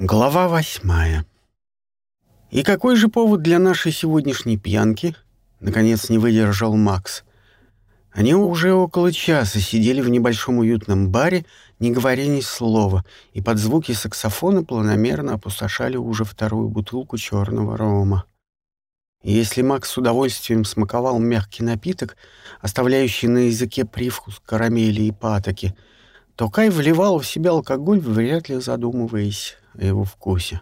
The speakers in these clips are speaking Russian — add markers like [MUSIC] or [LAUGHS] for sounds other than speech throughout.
Глава восьмая. «И какой же повод для нашей сегодняшней пьянки?» Наконец не выдержал Макс. Они уже около часа сидели в небольшом уютном баре, не говоря ни слова, и под звуки саксофона планомерно опустошали уже вторую бутылку черного рома. И если Макс с удовольствием смаковал мягкий напиток, оставляющий на языке привкус карамели и патоки, то Кай вливал в себя алкоголь, вряд ли задумываясь о его вкусе.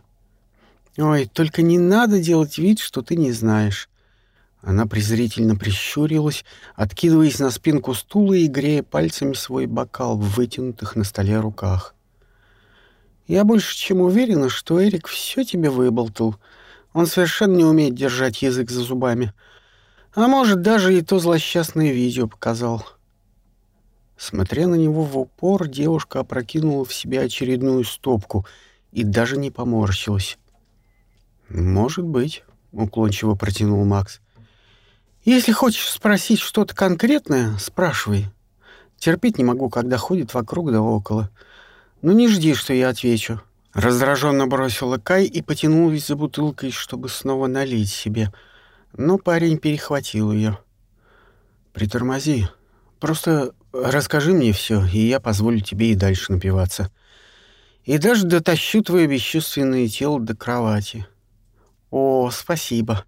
«Ой, только не надо делать вид, что ты не знаешь». Она презрительно прищурилась, откидываясь на спинку стула и грея пальцами свой бокал в вытянутых на столе руках. «Я больше чем уверена, что Эрик все тебе выболтал. Он совершенно не умеет держать язык за зубами. А может, даже и то злосчастное видео показал». Смотря на него в упор, девушка опрокинула в себя очередную стопку и даже не поморщилась. «Может быть», — уклончиво протянул Макс. «Если хочешь спросить что-то конкретное, спрашивай. Терпеть не могу, когда ходит вокруг да около. Ну не жди, что я отвечу». Раздраженно бросила Кай и потянулась за бутылкой, чтобы снова налить себе. Но парень перехватил ее. «Притормози. Просто расскажи мне все, и я позволю тебе и дальше напиваться. И даже дотащу твое бесчувственное тело до кровати». «О, спасибо.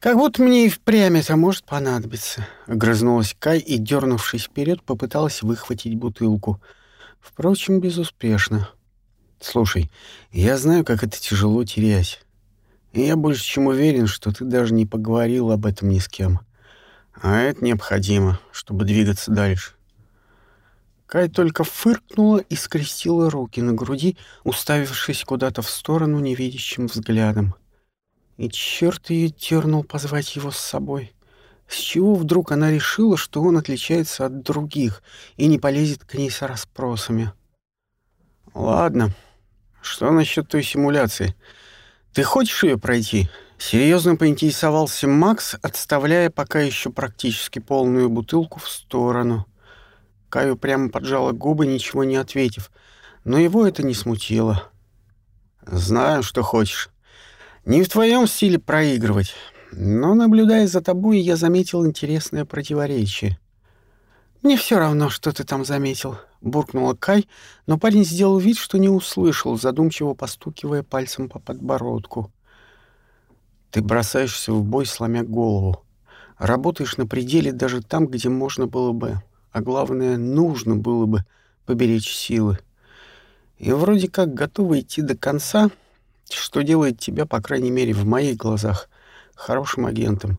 Как будто мне и впрямь это может понадобиться», — огрызнулась Кай и, дернувшись вперед, попыталась выхватить бутылку. Впрочем, безуспешно. «Слушай, я знаю, как это тяжело терять. И я больше чем уверен, что ты даже не поговорил об этом ни с кем. А это необходимо, чтобы двигаться дальше». Кай только фыркнула и скрестила руки на груди, уставившись куда-то в сторону невидящим взглядом. И черт ее дернул позвать его с собой. С чего вдруг она решила, что он отличается от других и не полезет к ней с расспросами? «Ладно. Что насчет той симуляции? Ты хочешь ее пройти?» Серьезно поинтересовался Макс, отставляя пока еще практически полную бутылку в сторону. Каю прямо поджала губы, ничего не ответив, но его это не смутило. «Знаю, что хочешь. Не в твоем стиле проигрывать. Но, наблюдая за тобой, я заметил интересное противоречие. «Мне все равно, что ты там заметил», — буркнула Кай, но парень сделал вид, что не услышал, задумчиво постукивая пальцем по подбородку. «Ты бросаешься в бой, сломя голову. Работаешь на пределе даже там, где можно было бы, а главное, нужно было бы поберечь силы. И вроде как готова идти до конца — что делает тебя, по крайней мере, в моих глазах, хорошим агентом.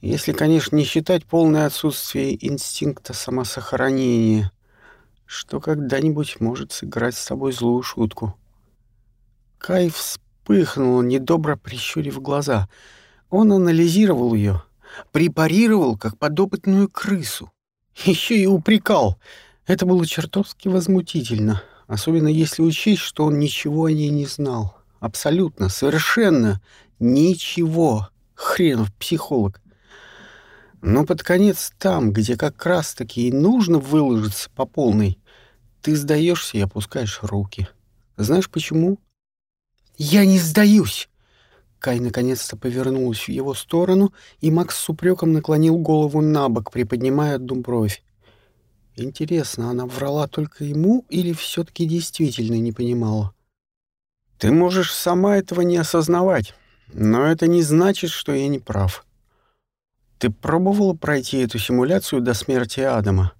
Если, конечно, не считать полное отсутствие инстинкта самосохранения, что когда-нибудь может сыграть с тобой злую шутку. Кай вспыхнул, недобро прищурив глаза. Он анализировал ее, препарировал, как подопытную крысу. Еще и упрекал. Это было чертовски возмутительно особенно если учесть, что он ничего о ней не знал. Абсолютно, совершенно ничего. Хренов психолог. Но под конец там, где как раз-таки и нужно выложиться по полной, ты сдаешься и опускаешь руки. Знаешь почему? «Я не сдаюсь!» Кай наконец-то повернулась в его сторону, и Макс с упреком наклонил голову на бок, приподнимая одну бровь. Интересно, она врала только ему или все-таки действительно не понимала? Ты можешь сама этого не осознавать, но это не значит, что я не прав. Ты пробовала пройти эту симуляцию до смерти Адама?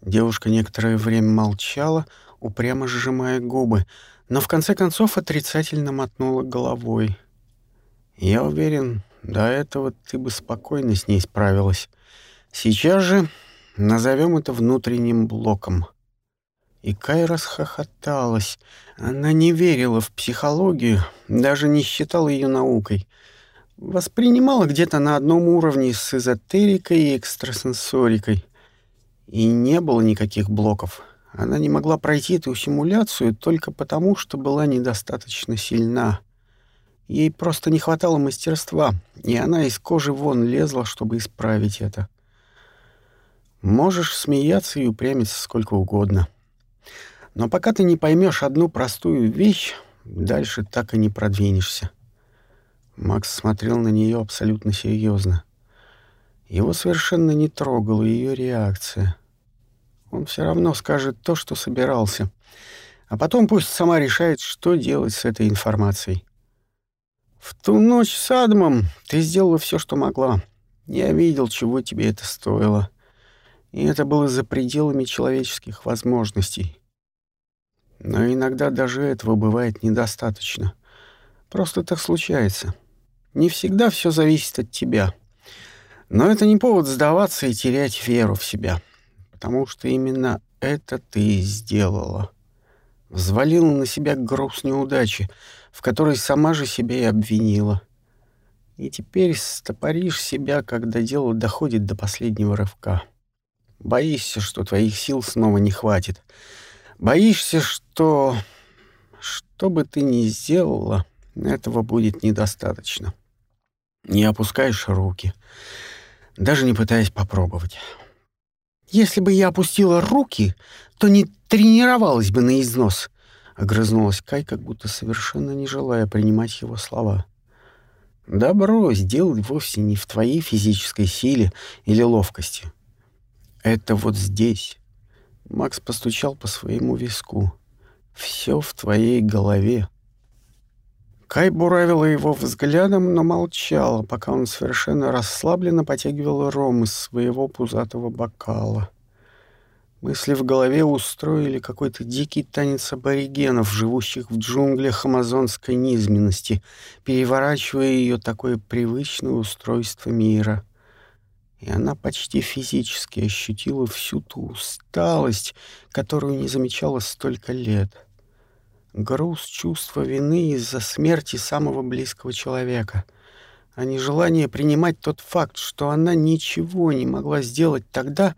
Девушка некоторое время молчала, упрямо сжимая губы, но в конце концов отрицательно мотнула головой. Я уверен, до этого ты бы спокойно с ней справилась. Сейчас же Назовем это внутренним блоком. И Кай расхохоталась. Она не верила в психологию, даже не считала ее наукой. Воспринимала где-то на одном уровне с эзотерикой и экстрасенсорикой. И не было никаких блоков. Она не могла пройти эту симуляцию только потому, что была недостаточно сильна. Ей просто не хватало мастерства, и она из кожи вон лезла, чтобы исправить это. — Можешь смеяться и упрямиться сколько угодно. Но пока ты не поймешь одну простую вещь, дальше так и не продвинешься. Макс смотрел на нее абсолютно серьезно. Его совершенно не трогала ее реакция. Он все равно скажет то, что собирался. А потом пусть сама решает, что делать с этой информацией. В ту ночь с Адамом ты сделала все, что могла. Я видел, чего тебе это стоило. И это было за пределами человеческих возможностей. Но иногда даже этого бывает недостаточно. Просто так случается. Не всегда все зависит от тебя. Но это не повод сдаваться и терять веру в себя. Потому что именно это ты сделала. Взвалила на себя груз неудачи, в которой сама же себя и обвинила. И теперь стопоришь себя, когда дело доходит до последнего рывка. Боишься, что твоих сил снова не хватит. Боишься, что... Что бы ты ни сделала, этого будет недостаточно. Не опускаешь руки, даже не пытаясь попробовать. «Если бы я опустила руки, то не тренировалась бы на износ», — огрызнулась Кай, как будто совершенно не желая принимать его слова. «Да брось, дело вовсе не в твоей физической силе или ловкости. Это вот здесь». Макс постучал по своему виску. «Все в твоей голове». Кай буравила его взглядом, но молчала, пока он совершенно расслабленно потягивал ром из своего пузатого бокала. Мысли в голове устроили какой-то дикий танец аборигенов, живущих в джунглях амазонской низменности, переворачивая ее такое привычное устройство мира. И она почти физически ощутила всю ту усталость, которую не замечала столько лет — груз чувства вины из-за смерти самого близкого человека, а не желание принимать тот факт, что она ничего не могла сделать тогда,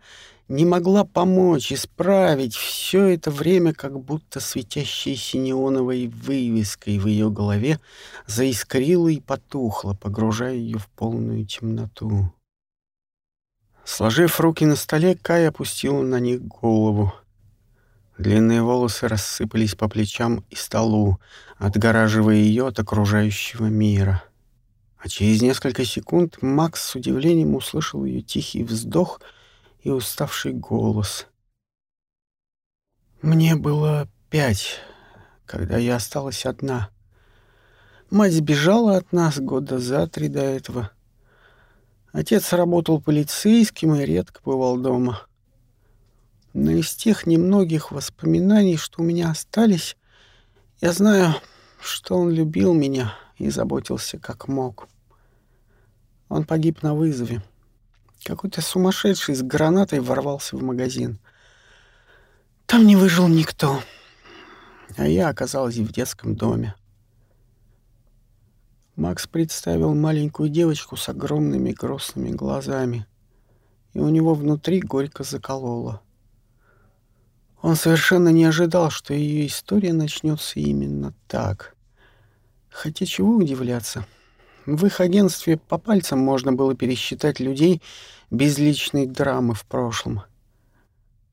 не могла помочь, исправить все это время, как будто светящейся неоновой вывеской в ее голове заискрила и потухла, погружая ее в полную темноту. Сложив руки на столе, Кай опустила на них голову. Длинные волосы рассыпались по плечам и столу, отгораживая ее от окружающего мира. А через несколько секунд Макс с удивлением услышал ее тихий вздох и уставший голос. «Мне было пять, когда я осталась одна. Мать сбежала от нас года за три до этого. Отец работал полицейским и редко бывал дома». Но из тех немногих воспоминаний, что у меня остались, я знаю, что он любил меня и заботился как мог. Он погиб на вызове. Какой-то сумасшедший с гранатой ворвался в магазин. Там не выжил никто. А я оказалась в детском доме. Макс представил маленькую девочку с огромными грустными глазами, и у него внутри горько закололо. Он совершенно не ожидал, что ее история начнется именно так. Хотя чего удивляться? В их агентстве по пальцам можно было пересчитать людей без личной драмы в прошлом.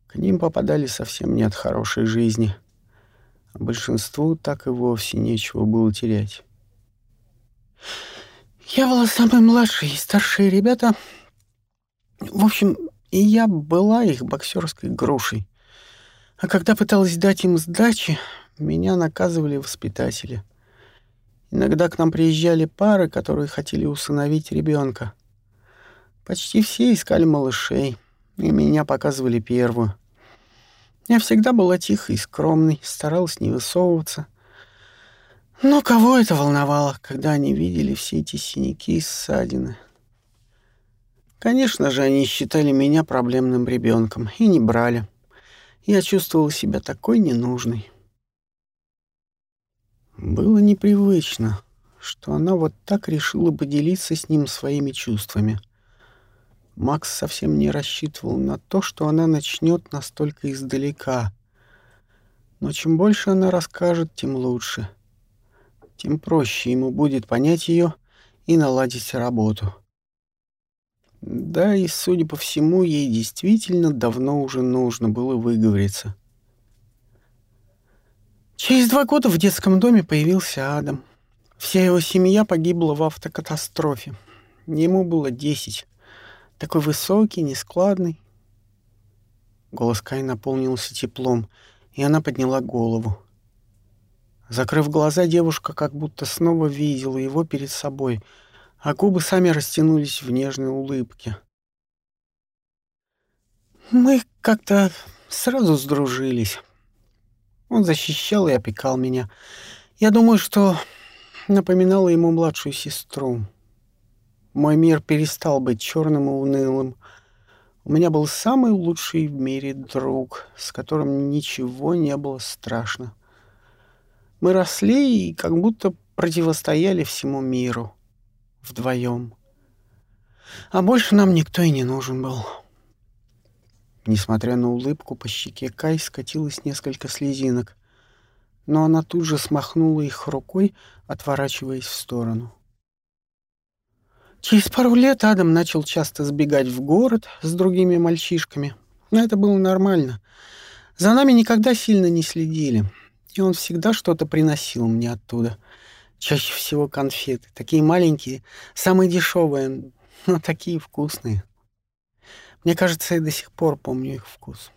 К ним попадали совсем не от хорошей жизни. А большинству так и вовсе нечего было терять. Я была самой младшей, и старшие ребята... В общем, и я была их боксерской грушей. А когда пыталась дать им сдачи, меня наказывали воспитатели. Иногда к нам приезжали пары, которые хотели усыновить ребенка. Почти все искали малышей, и меня показывали первую. Я всегда была тихой и скромной, старалась не высовываться. Но кого это волновало, когда они видели все эти синяки и ссадины? Конечно же, они считали меня проблемным ребенком и не брали. Я чувствовал себя такой ненужной. Было непривычно, что она вот так решила поделиться с ним своими чувствами. Макс совсем не рассчитывал на то, что она начнет настолько издалека. Но чем больше она расскажет, тем лучше. Тем проще ему будет понять ее и наладить работу. Да, и, судя по всему, ей действительно давно уже нужно было выговориться. Через два года в детском доме появился Адам. Вся его семья погибла в автокатастрофе. Ему было десять. Такой высокий, нескладный. Голос Кай наполнился теплом, и она подняла голову. Закрыв глаза, девушка как будто снова видела его перед собой, а губы сами растянулись в нежной улыбке. Мы как-то сразу сдружились. Он защищал и опекал меня. Я думаю, что напоминала ему младшую сестру. Мой мир перестал быть черным и унылым. У меня был самый лучший в мире друг, с которым ничего не было страшно. Мы росли и как будто противостояли всему миру. Вдвоем. А больше нам никто и не нужен был. Несмотря на улыбку, по щеке Кай скатилось несколько слезинок, но она тут же смахнула их рукой, отворачиваясь в сторону. Через пару лет Адам начал часто сбегать в город с другими мальчишками. Но это было нормально. За нами никогда сильно не следили и он всегда что-то приносил мне оттуда. Чаще всего конфеты, такие маленькие, самые дешевые, [LAUGHS] но такие вкусные. Мне кажется, я до сих пор помню их вкус.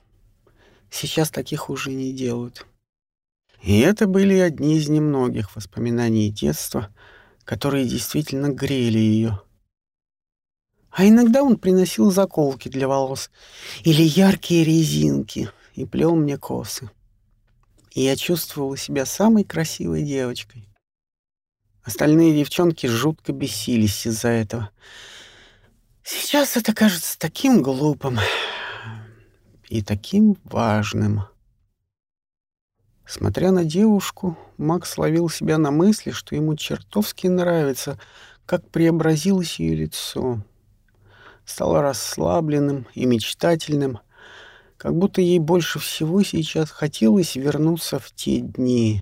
Сейчас таких уже не делают. И это были одни из немногих воспоминаний детства, которые действительно грели ее. А иногда он приносил заколки для волос или яркие резинки и плел мне косы и я чувствовала себя самой красивой девочкой. Остальные девчонки жутко бесились из-за этого. Сейчас это кажется таким глупым и таким важным. Смотря на девушку, Макс ловил себя на мысли, что ему чертовски нравится, как преобразилось ее лицо. Стало расслабленным и мечтательным — как будто ей больше всего сейчас хотелось вернуться в те дни.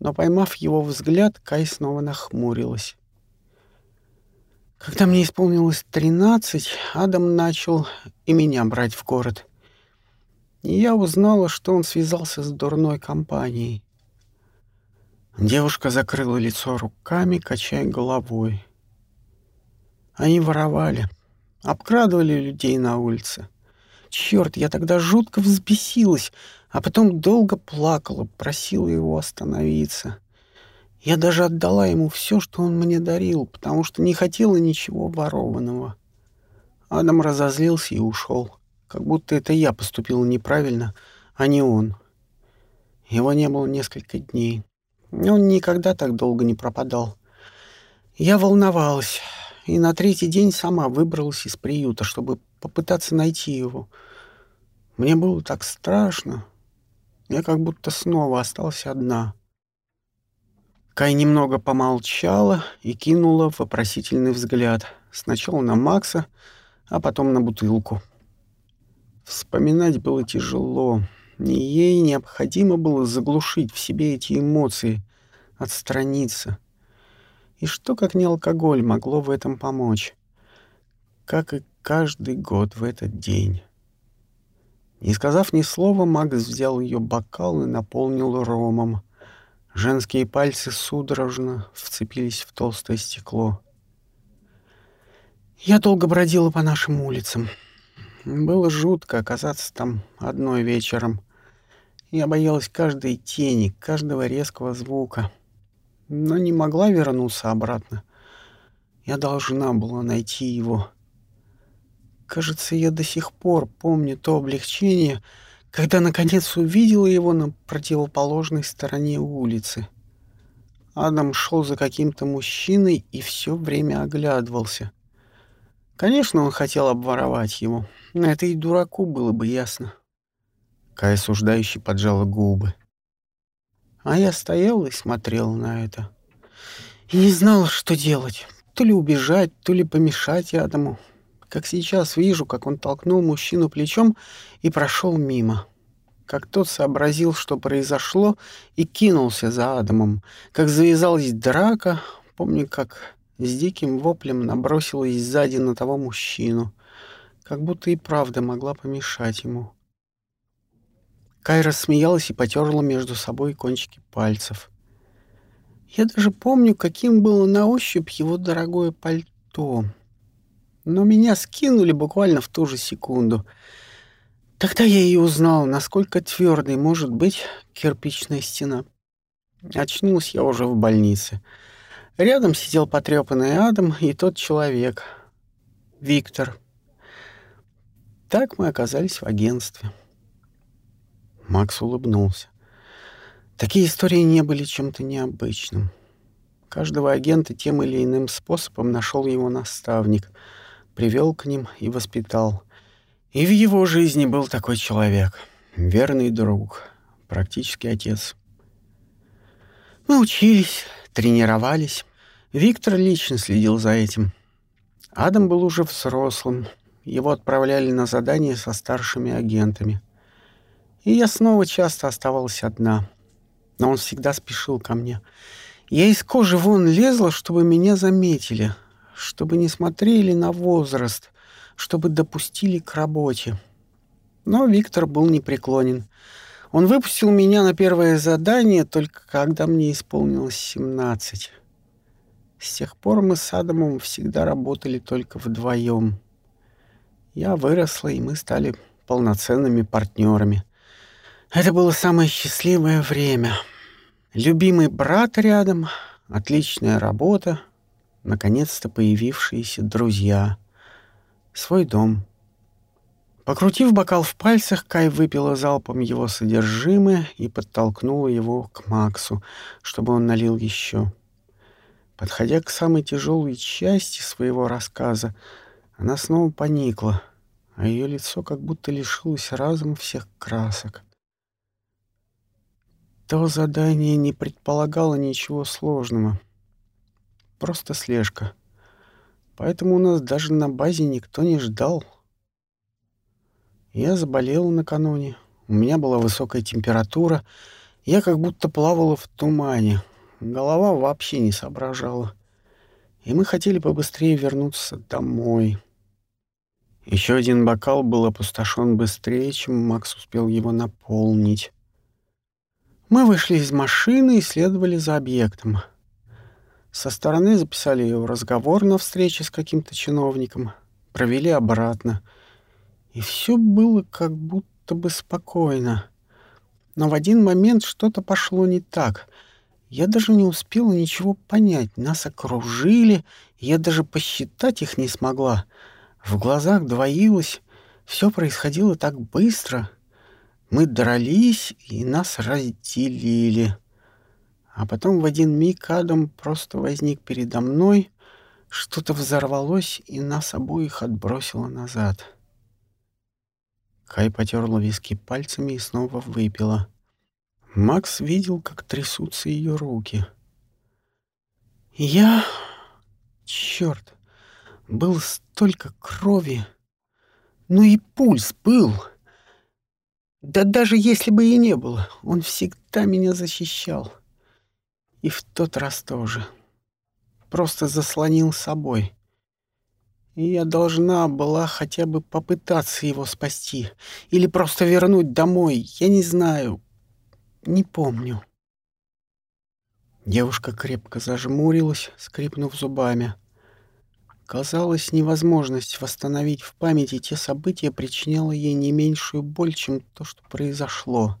Но, поймав его взгляд, Кай снова нахмурилась. Когда мне исполнилось тринадцать, Адам начал и меня брать в город. И я узнала, что он связался с дурной компанией. Девушка закрыла лицо руками, качая головой. Они воровали, обкрадывали людей на улице. Черт, я тогда жутко взбесилась, а потом долго плакала, просила его остановиться. Я даже отдала ему все, что он мне дарил, потому что не хотела ничего ворованного. Адам разозлился и ушел, как будто это я поступила неправильно, а не он. Его не было несколько дней. Он никогда так долго не пропадал. Я волновалась, и на третий день сама выбралась из приюта, чтобы попытаться найти его. Мне было так страшно. Я как будто снова осталась одна. Кай немного помолчала и кинула вопросительный взгляд. Сначала на Макса, а потом на бутылку. Вспоминать было тяжело. Ей необходимо было заглушить в себе эти эмоции, отстраниться. И что, как не алкоголь, могло в этом помочь? Как и каждый год в этот день. Не сказав ни слова, Макс взял ее бокал и наполнил ромом. Женские пальцы судорожно вцепились в толстое стекло. Я долго бродила по нашим улицам. Было жутко оказаться там одной вечером. Я боялась каждой тени, каждого резкого звука. Но не могла вернуться обратно. Я должна была найти его. Кажется, я до сих пор помню то облегчение, когда наконец увидела его на противоположной стороне улицы. Адам шел за каким-то мужчиной и все время оглядывался. Конечно, он хотел обворовать его. Это и дураку было бы ясно. Кай осуждающий поджала губы. А я стоял и смотрел на это. И не знала, что делать. То ли убежать, то ли помешать Адаму как сейчас вижу, как он толкнул мужчину плечом и прошел мимо. Как тот сообразил, что произошло, и кинулся за Адамом. Как завязалась драка, помню, как с диким воплем набросилась сзади на того мужчину. Как будто и правда могла помешать ему. Кай рассмеялась и потерла между собой кончики пальцев. Я даже помню, каким было на ощупь его дорогое пальто. Но меня скинули буквально в ту же секунду. Тогда я и узнал, насколько твердой может быть кирпичная стена. Очнулась я уже в больнице. Рядом сидел потрепанный Адам и тот человек. Виктор. Так мы оказались в агентстве. Макс улыбнулся. Такие истории не были чем-то необычным. Каждого агента тем или иным способом нашел его наставник, привел к ним и воспитал. И в его жизни был такой человек, верный друг, практически отец. Мы учились, тренировались. Виктор лично следил за этим. Адам был уже взрослым. Его отправляли на задания со старшими агентами. И я снова часто оставалась одна — но он всегда спешил ко мне. Я из кожи вон лезла, чтобы меня заметили, чтобы не смотрели на возраст, чтобы допустили к работе. Но Виктор был непреклонен. Он выпустил меня на первое задание только когда мне исполнилось 17. С тех пор мы с Адамом всегда работали только вдвоем. Я выросла, и мы стали полноценными партнерами. Это было самое счастливое время. Любимый брат рядом, отличная работа, наконец-то появившиеся друзья, свой дом. Покрутив бокал в пальцах, Кай выпила залпом его содержимое и подтолкнула его к Максу, чтобы он налил еще. Подходя к самой тяжелой части своего рассказа, она снова поникла, а ее лицо как будто лишилось разом всех красок. То задание не предполагало ничего сложного. Просто слежка. Поэтому у нас даже на базе никто не ждал. Я заболел накануне. У меня была высокая температура. Я как будто плавала в тумане. Голова вообще не соображала. И мы хотели побыстрее вернуться домой. Еще один бокал был опустошен быстрее, чем Макс успел его наполнить. Мы вышли из машины и следовали за объектом. Со стороны записали его разговор на встрече с каким-то чиновником, провели обратно. И все было как будто бы спокойно. Но в один момент что-то пошло не так. Я даже не успела ничего понять. Нас окружили, я даже посчитать их не смогла. В глазах двоилось. Все происходило так быстро — мы дрались, и нас разделили. А потом в один миг Адам просто возник передо мной, что-то взорвалось, и нас обоих отбросило назад. Кай потерла виски пальцами и снова выпила. Макс видел, как трясутся ее руки. Я... Черт! Был столько крови. Ну и пульс был. Да даже если бы и не было, он всегда меня защищал. И в тот раз тоже. Просто заслонил собой. И я должна была хотя бы попытаться его спасти. Или просто вернуть домой. Я не знаю. Не помню. Девушка крепко зажмурилась, скрипнув зубами. Казалось, невозможность восстановить в памяти те события причиняла ей не меньшую боль, чем то, что произошло.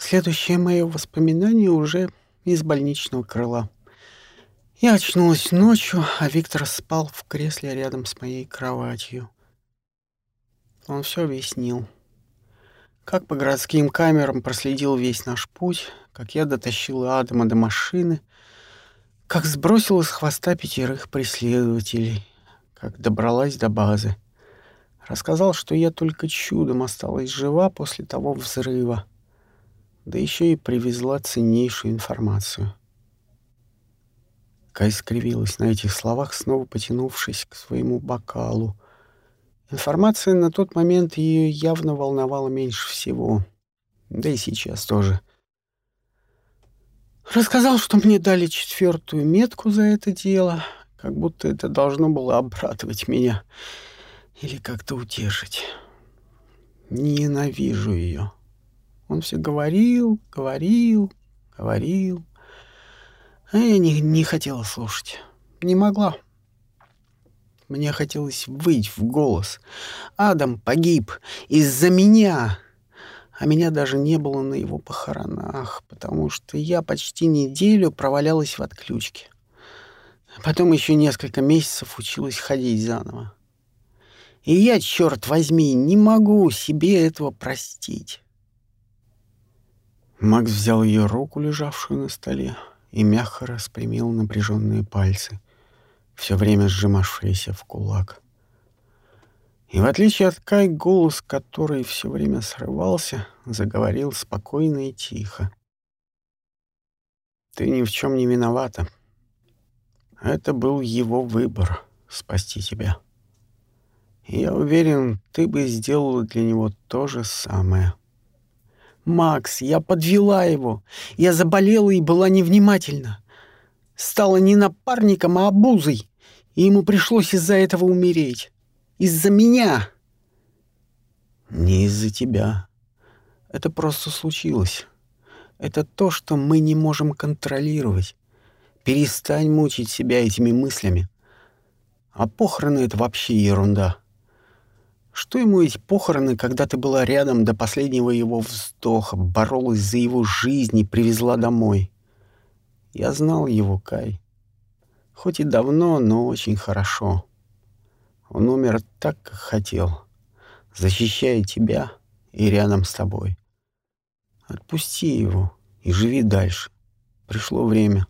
Следующее мое воспоминание уже из больничного крыла. Я очнулась ночью, а Виктор спал в кресле рядом с моей кроватью. Он все объяснил. Как по городским камерам проследил весь наш путь, как я дотащила Адама до машины — как сбросила с хвоста пятерых преследователей, как добралась до базы. Рассказал, что я только чудом осталась жива после того взрыва, да еще и привезла ценнейшую информацию. Кай скривилась на этих словах, снова потянувшись к своему бокалу. Информация на тот момент ее явно волновала меньше всего. Да и сейчас тоже. Рассказал, что мне дали четвертую метку за это дело, как будто это должно было обрадовать меня или как-то утешить. Ненавижу ее. Он все говорил, говорил, говорил. А я не, не хотела слушать. Не могла. Мне хотелось выть в голос. Адам погиб из-за меня. А меня даже не было на его похоронах, потому что я почти неделю провалялась в отключке. Потом еще несколько месяцев училась ходить заново. И я, черт возьми, не могу себе этого простить. Макс взял ее руку, лежавшую на столе, и мягко распрямил напряженные пальцы, все время сжимавшиеся в кулак. И в отличие от Кай, голос, который все время срывался, заговорил спокойно и тихо. «Ты ни в чем не виновата. Это был его выбор — спасти тебя. И я уверен, ты бы сделала для него то же самое». «Макс, я подвела его. Я заболела и была невнимательна. Стала не напарником, а обузой, и ему пришлось из-за этого умереть. Из-за меня!» «Не из-за тебя. Это просто случилось. Это то, что мы не можем контролировать. Перестань мучить себя этими мыслями. А похороны — это вообще ерунда. Что ему эти похороны, когда ты была рядом до последнего его вздоха, боролась за его жизнь и привезла домой? Я знал его, Кай. Хоть и давно, но очень хорошо. Он умер так, как хотел, защищая тебя и рядом с тобой. Отпусти его и живи дальше. Пришло время.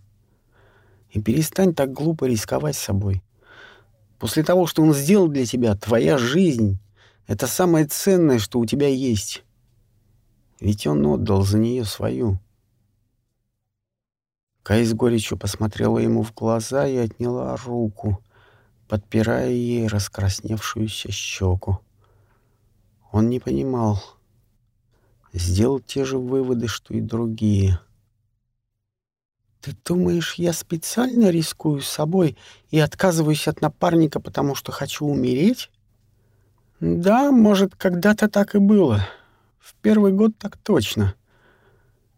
И перестань так глупо рисковать собой. После того, что он сделал для тебя, твоя жизнь — это самое ценное, что у тебя есть. Ведь он отдал за нее свою. Кай с горечью посмотрела ему в глаза и отняла руку, подпирая ей раскрасневшуюся щеку. Он не понимал. Сделал те же выводы, что и другие — «Ты думаешь, я специально рискую собой и отказываюсь от напарника, потому что хочу умереть?» «Да, может, когда-то так и было. В первый год так точно.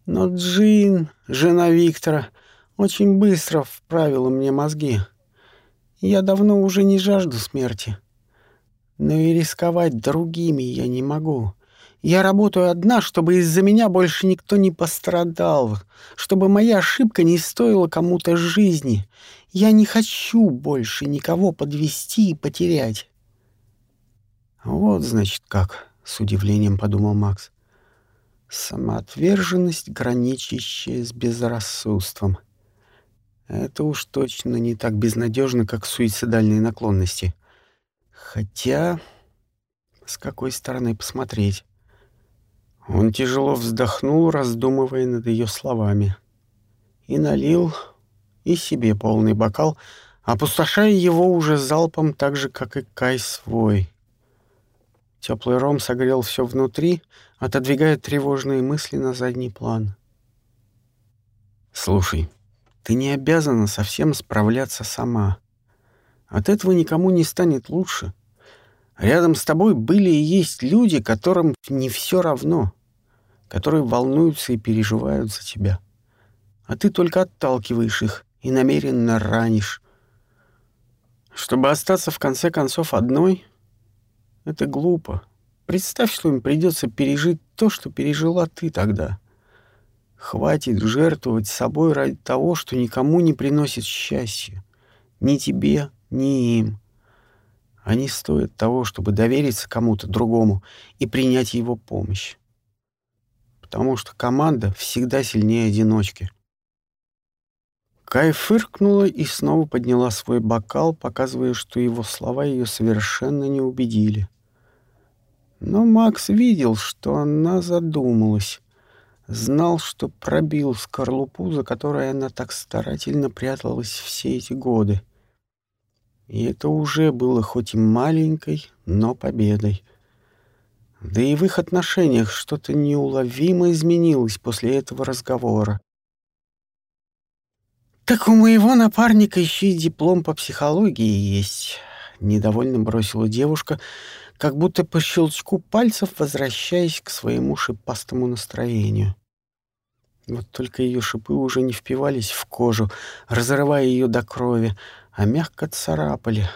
Но Джин, жена Виктора, очень быстро вправила мне мозги. Я давно уже не жажду смерти. Но и рисковать другими я не могу. Я работаю одна, чтобы из-за меня больше никто не пострадал, чтобы моя ошибка не стоила кому-то жизни. Я не хочу больше никого подвести и потерять. Вот, значит, как, с удивлением подумал Макс. Самоотверженность, граничащая с безрассудством. Это уж точно не так безнадежно, как суицидальные наклонности. Хотя, с какой стороны посмотреть? Он тяжело вздохнул, раздумывая над ее словами, и налил и себе полный бокал, опустошая его уже залпом так же, как и Кай свой. Теплый ром согрел все внутри, отодвигая тревожные мысли на задний план. «Слушай, ты не обязана совсем справляться сама. От этого никому не станет лучше. Рядом с тобой были и есть люди, которым не все равно, которые волнуются и переживают за тебя. А ты только отталкиваешь их и намеренно ранишь. Чтобы остаться в конце концов одной, это глупо. Представь, что им придется пережить то, что пережила ты тогда. Хватит жертвовать собой ради того, что никому не приносит счастья. Ни тебе, ни им. Они стоят того, чтобы довериться кому-то другому и принять его помощь. Потому что команда всегда сильнее одиночки. Кай фыркнула и снова подняла свой бокал, показывая, что его слова ее совершенно не убедили. Но Макс видел, что она задумалась, знал, что пробил скорлупу, за которой она так старательно пряталась все эти годы. И это уже было хоть и маленькой, но победой. Да и в их отношениях что-то неуловимо изменилось после этого разговора. «Так у моего напарника еще и диплом по психологии есть», — недовольно бросила девушка, как будто по щелчку пальцев возвращаясь к своему шипастому настроению. Вот только ее шипы уже не впивались в кожу, разрывая ее до крови, а мягко царапали,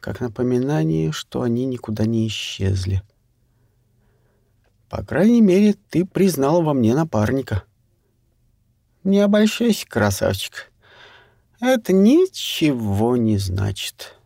как напоминание, что они никуда не исчезли. По крайней мере, ты признал во мне напарника. Не обольщайся, красавчик. Это ничего не значит.